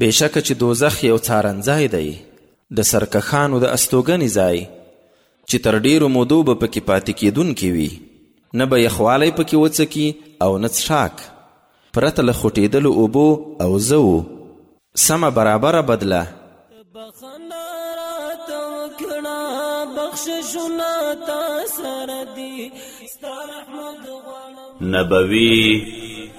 بېشکه چې دوزخ یو څارنځای دی د سرکښانو د استوګنې ځای چې تر ډیرو مودو به پکې پاتې کېدونکي وي نه به یخوالی پکې وڅکي او نه څښاک پرته له خوټېدلو اوبو او زوو سمه برابره بدله نبوي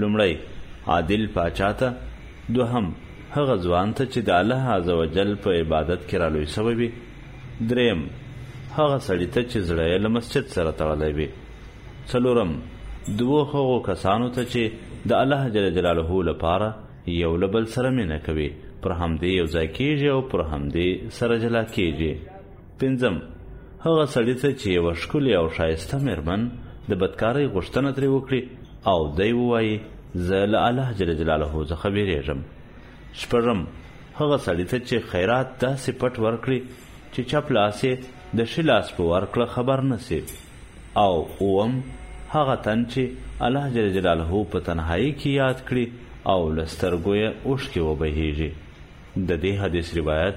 لومړی عادل پاچا ته دوهم هغه ځوان ته چې د الله عزوجل په عبادت کې رالوی سوی وي دریم هغه سړی ته چې زړه یې له مسجد سره تړلی وي څلورم دوو هغو کسانو ته چې د الله جل جلاله لپاره یو له بل سره مینه کوي پر همدې یو ځای کیږي او پر همدې سره جلا کیږي پنځم، هغه سړي ته چې یوه ښکلې او ښایسته مېرمن د بدکارۍ غوښتنه ترې وکړي او دی ووایي، زه له الله جل جلاله څخه وېرېږم. شپږم، هغه سړي ته چې خیرات داسې پټ ورکړي چې چپ لاس یې د ښي لاس په ورکړه خبر نه شي. او اووم، هغه تن چې الله جل جلاله په تنهایۍ کې یاد کړي او له سترګو یې اوښکې وبهېږي. د دې حدیث روایت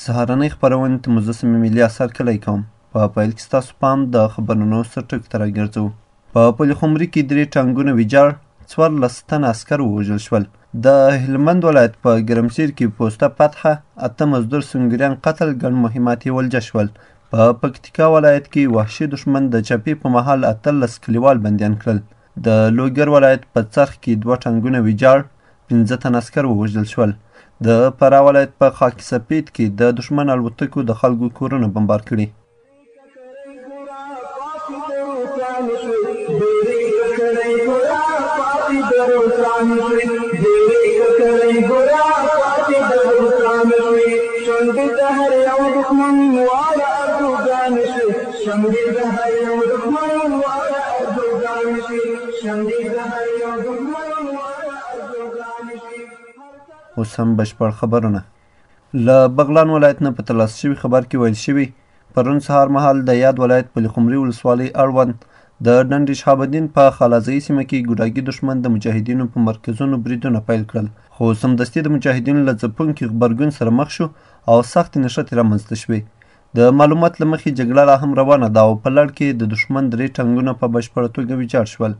سهارنۍ خپرونې ته مو زه سمې ملي اثر کلی کوم په پیل کې ستاسو پام د خبرونو سرټکو ته راګرځو په پلخمري کې درې ټانګونه ویجاړ څوارلس تنه عسکر ووژل شول د هلمند ولایت په ګرمسیر کې پوسته فتحه اته مزدور سنګریان قتل ګڼ مهمات یې ولجه شول په پکتیکا ولایت کې وحشي دښمن د چپې په مهال اتلس کلیوال بندیان کړل د لوګر ولایت په څرخ کې دوه ټنګونه ویجاړ پنځه تن عسکر ووژل شول د فراه ولایت په خاکي سپید کې د دښمن الوتکو د خلکو کورونه بمبار کړي شمډی د هر یو دښمن واړه ارزوګان شي شمډی د هر یو دښمن واړه ارزوګان شي اوس هم بشپړ خبرونه له بغلان ولایت نه په ترلاسه شوي خبر کې ویل شوي پرون سهار مهال د یاد ولایت پلي خمري ولسوالۍ اړوند د ډنډ شهاب الدین په خالازۍ سیمه کې ګوډاګي دښمن د مجاهدینو په مرکزونو بریدونه پیل کړل خو سمدستي د مجاهدینو له ځپونکي غبرګون سره مخ شو او سختې نښتې رامنځته شوې د معلومات له مخې جګړه لا هم روانه ده او په لړ کې د دښمن درې ټانګونه په بشپړه توګه ویجاړ شول.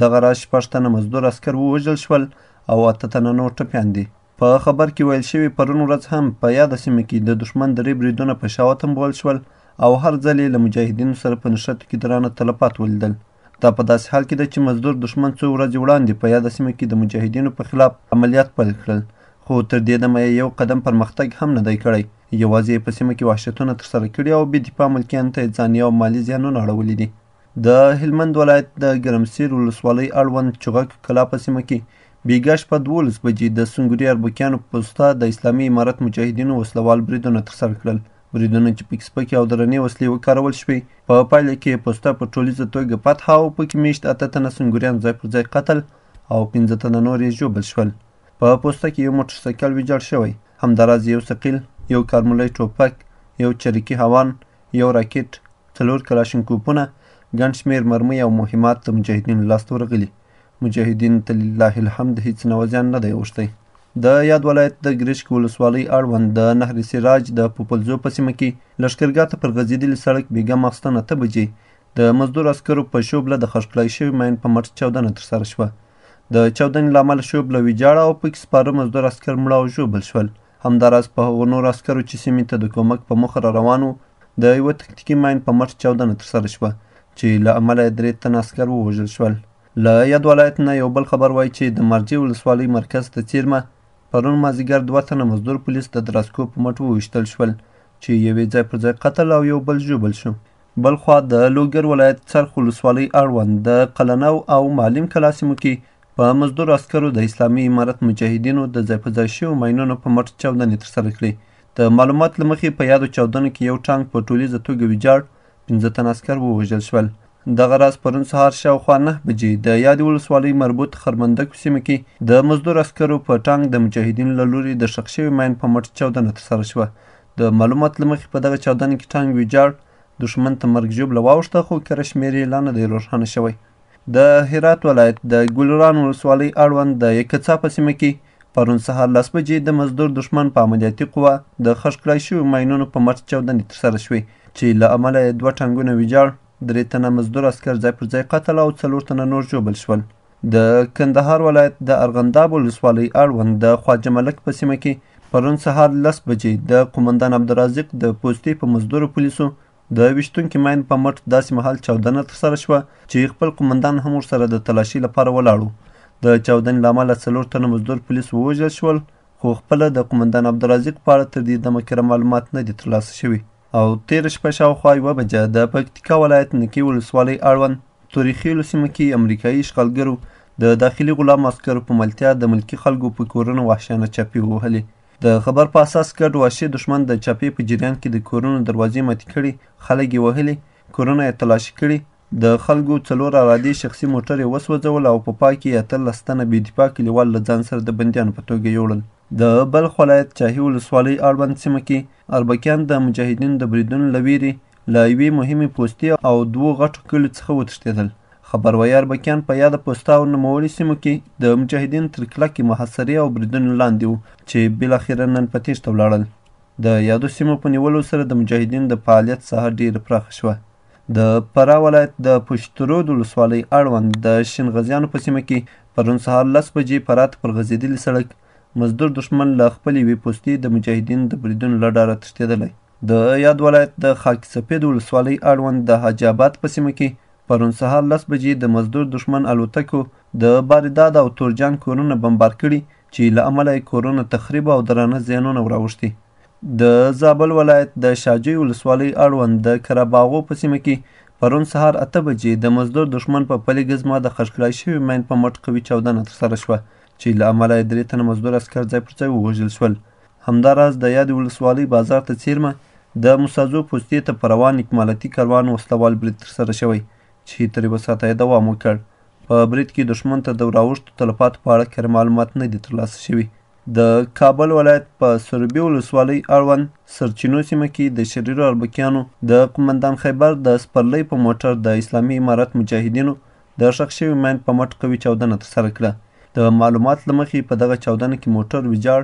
دغه راز شپږ تنه مزدور عسکر ووژل شول او اته تنه نور ټپیان دي. په خبر کې ویل شوي پرون ورځ هم په یاده سیمه کې د دښمن درې بریدونه په شا وتمبول شول او هر ځل یې له مجاهدینو سره په نښتو کې درانه تلفات ولیدل دا په داسې حال کې ده چې مزدور دښمن څو ورځې وړاندې په یاده سیمه کې د مجاهدینو په خلاف عملیات پیل کړل خو تر دې دمه یې یو قدم پرمختګ هم نه دی کړی یوازې یې په سیمه کې وحشتونه ترسره کړي او بې دفاع ملکیانو ته یې ځاني او مالي زیانونه اړولي دي د هلمند ولایت د ګرمسیر ولسوالۍ اړوند چغک کلا په سیمه کې بیګا شپه دولس بجې د سنګوري اربکیانو په پوسته د اسلامي امارت مجاهدینو وسلوال بریدونه ترسره کړل بریدونه چې پکې سپکې او درنې وسلې وکارول شوې په پا پایله کې پوسته په ټولیزه توګه فتح او پکې میشت اته تنه سنګوریان ځای پر ځای قتل او پنځه تنه نور یې ژوبل شول په پوسته کې یو موټرسایکل ویجاړ شوی همداراز یو ثقیل یو کارمولی ټوپک یو چریکي هوان یو راکټ څلور کلاشینکوپونه ګڼ شمېر مرمۍ او مهمات د مجاهدینو لاسته ورغلي مجاهدینو ته لله الحمد هیڅ نوع زیان نه دی اوښتی د یاد ولایت د ګریشک ولسوالۍ اړوند د نهر سراج د پوپلزو په سیمه کې لښکرګاه ته پر غځېدلي سړک بېګا ماخستن اته بجې د مزدور عسکرو په شوبله د خښکلای شوي ماین په مټ چاودنه ترسره شوه د چاودنې له امله شوب له ویجاړه او پکې سپاره مزدور عسکر مړه او ژوبل شول همداراز په هغو نور عسکرو چې سیمې ته د کومک په موخه را روان وو د یوه تکتیکي ماین په مټ چاودنه ترسره شوه چې له امله یې درې تنه عسکر ووژل شول له یاد ولایت نه یو بل خبر وایي چې د مرجې ولسوالۍ مرکز ته څیرمه پرون مازیګر دوه تنه مزدور پولیس د دراسکو په مټ وویشتل شول چې یوې ځای پر ځای قتل او یو بل ژوبل شو بلخوا د لوګر ولایت څرخ ولسوالۍ اړوند د قلنو او معلم کلا سیمو کې په مزدور عسکرو د اسلامي امارت مجاهدینو د ځای په ځای شویو ماینونو په مټ چاودنې ترسره کړې د معلومات له مخې په یادو چاودنو کې یو ټانک په ټولیزه توګه ویجاړ پنځه تن عسکر ووژل شول دغه راز پرون سهار شاوخوا نه بجې د یادې ولسوالۍ مربوط خرمندکو سیمه کې د مزدور عسکرو په ټانک د مجاهدینو له لوري د ښخ شوي ماین په مټ چاودنه ترسره شوه د معلومات له مخې په دغه چاودنه کې ټانګ ویجاړ دښمن ته مرګ ژوبله واوښته خو کره شمېر یې لا نه دی روښانه شوی د هرات ولایت د ګلران ولسوالۍ اړوند د یکڅا په سیمه کې پرون سهار لس بجې د مزدور دښمن په عملیاتي قوه د خښ کړای شویو ماینونو په مټ چاودنې ترسره شوې چې له امله یې دوه ټانګونه ویجاړ درې تنه مزدور عسکر ځای پر ځای قتل او څلور تنه نور ژوبل شول د کندهار ولایت د ارغنداب ولسوالۍ اړوند د خواجه ملک په سیمه کې پرون سهار لس بجې د قومندان عبدالرازق د پوستې په مزدورو پولیسو د ویشتونکي ماین په مټ داسې مهال چاودنه ترسره شوه چې خپل قومندان هم ورسره د تلاشۍ لپاره ولاړو د چاودنې له امله څلور تنه مزدور پولیس ووژل شول خو خپله د قومندان عبدالرازق په اړه تر دې دمه کره معلومات نه دي ترلاسه شوي او تېره شپه شاوخوا یوه بجه د پکتیکا ولایت نکې ولسوالۍ اړوند تورخیلو سیمه کې امریکایي اشغالګرو د داخلي غلام عسکرو په ملتیا د ملکي خلکو په کورونو وحشیانه چاپې ووهلې د خبر په اساس ګډ وحشي دښمن د چاپې په جریان کې د کورونو دروازې ماتې کړي خلک یې وهلي کورونه یې تلاشي کړي د خلکو څلور ارادې شخصي موټر یې وسوځول او په پای کې اتلس تنه بې دفاع کلیوال له ځان سره د بندیانو په توګه یوړل. د بلخ ولایت چاهي ولسوالۍ اړوند سیمه کې اربکیان د مجاهدینو د بریدونو له ویرې له یوې مهمې پوستې او دوو غټو کلیو څخه وتښتېدل. خبروایي اربکیان په یاده پوسته او نوموړي سیمو کې د مجاهدینو تر کلکې محاصرې او بریدونو لاندې وو چې بالاخره نن په تېښته ولاړل. د یادو سیمو په نیولو سره د مجاهدینو د فعالیت ساحه ډېره پراخه شوه. د فراه ولایت د پشترود ولسوالۍ اړوند د شینغزیانو په سیمه کې پرون سهار لس بجې فراه ته پر غځېدلي سړک مزدور دښمن له خپل یوې پوستې د مجاهدین د بریدونو له ډاره تښتېدلی د یاد ولایت د خاک سپید ولسوالۍ اړوند د حاجي آباد په سیمه کې پرون سهار لس بجې د مزدور دښمن الوتکو د باریداد او تورجان کورونه بمبار کړي چې له امله یې کورونه تخریب او درانه زیانونه وراوښتي د زابل ولایت د شاجوی ولسوالۍ اړوند د کراباغو په سیمه کې پرون سهار اته بجې د مزدور دښمن په پلي ګزمه د خښکړای شوي مین په مټ قوي چاودنه ترسره شوه چې له امله یې درې تنه مزدور عسکر ځای پر ځای ووژل شول همداراز د یادې ولسوالۍ بازار ته څیرمه د مسازو پوستې ته په روان اکمالاتي کاروان وسلوال برید ترسره شوی چې تر یوه ساعته یې دوام وکړ په برید کې دښمن ته د وراوښتو تلفاتو په اړه کره معلومات نه دي ترلاسه شوي د کابل ولایت په سربي ولسوالۍ اړوند سرچینو سیمه کې د شریرو اربکیانو د قومندان خیبر د سپرلۍ په موټر د اسلامي امارت مجاهدینو د ښخ شوي مین په مټ قوي چاودنه ترسره کړه د معلومات له مخې په دغه چاودنه کې موټر ویجاړ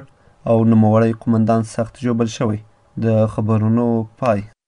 او نوموړی قومندان سخت ژوبل شوی د خبرونو پای